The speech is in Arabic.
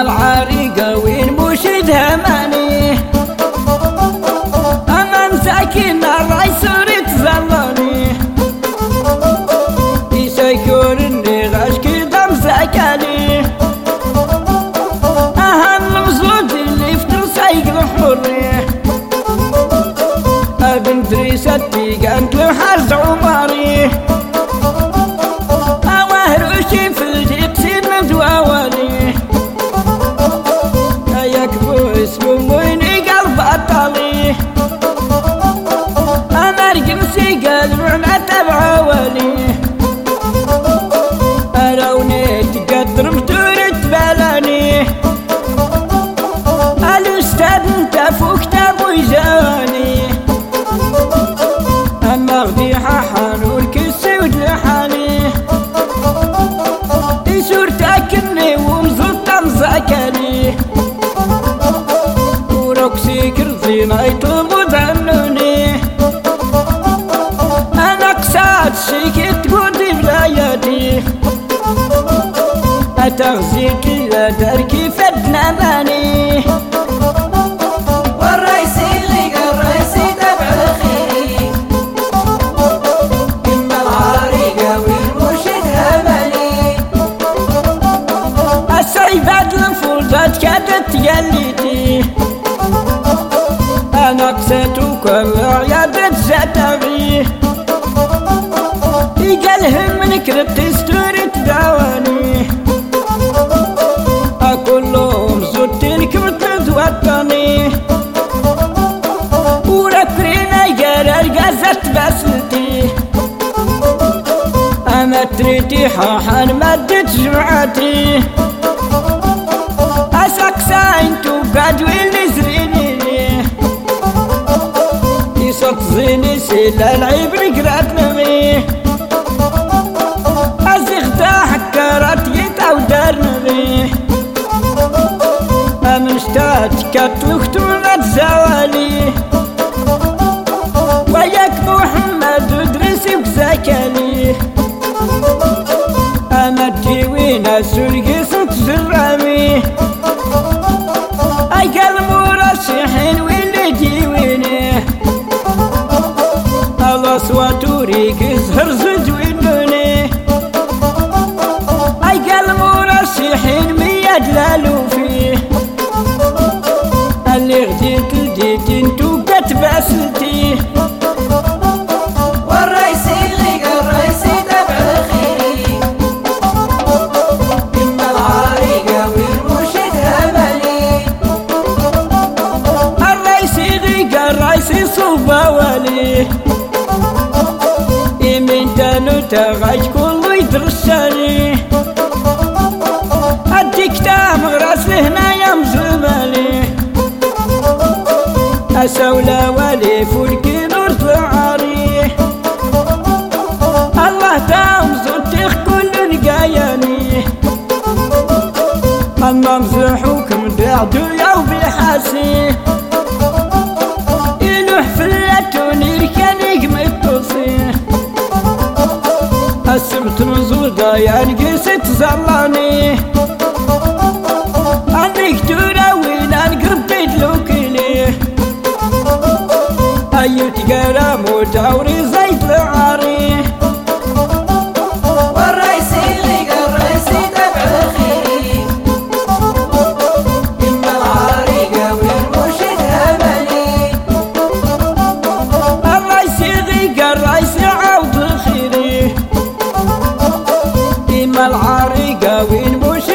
العريقة وين مشيد هماني. أنا مساكين الرأي سوري تزلاني يسكر إني غاش كده مساكاني أهم مزود اللي فتر سايق الحرية بنت ريستي كانت له حرز عمري. اتغزيك لا تركي فدنا ماني والرئيسي اللي قال رئيسي تبع الخيري إما العريقة والمرشد هملي السيبات الفوزات كادت تقليتي أنا قسيتك وعيادة زتغي يقالهم من كرت ستوري تداواني. أما تريتي حاحن مدت جمعتي أسقسا انتو بدوي اللي زريني. يصوت زيني سيلا العيب رقرات نمي. أزغتا حكرات يتاو دار نمي. أمن شتات እሱን ጌሰት ዝራሚ አይገርሙ ራስህን ወልድ ዲዊን አላህ ስዋቱሪክ صوبة ولي يمين تانو تغاش كله يدرساني أديك تام غراس لهنا يا مزمالي أسولى ولي فولكي نور طلعاري الله تام زوتيخ كل رقاياني أما مزحوكم دعدو يا بحاسي ስብት ዙጋ ያንግስ ትዛላኒ ኣንሪክ ዱዳዊን ኣንግርቤድ ልውክል ኣየዲገራ ሞዳውሪ العريقة وين بوش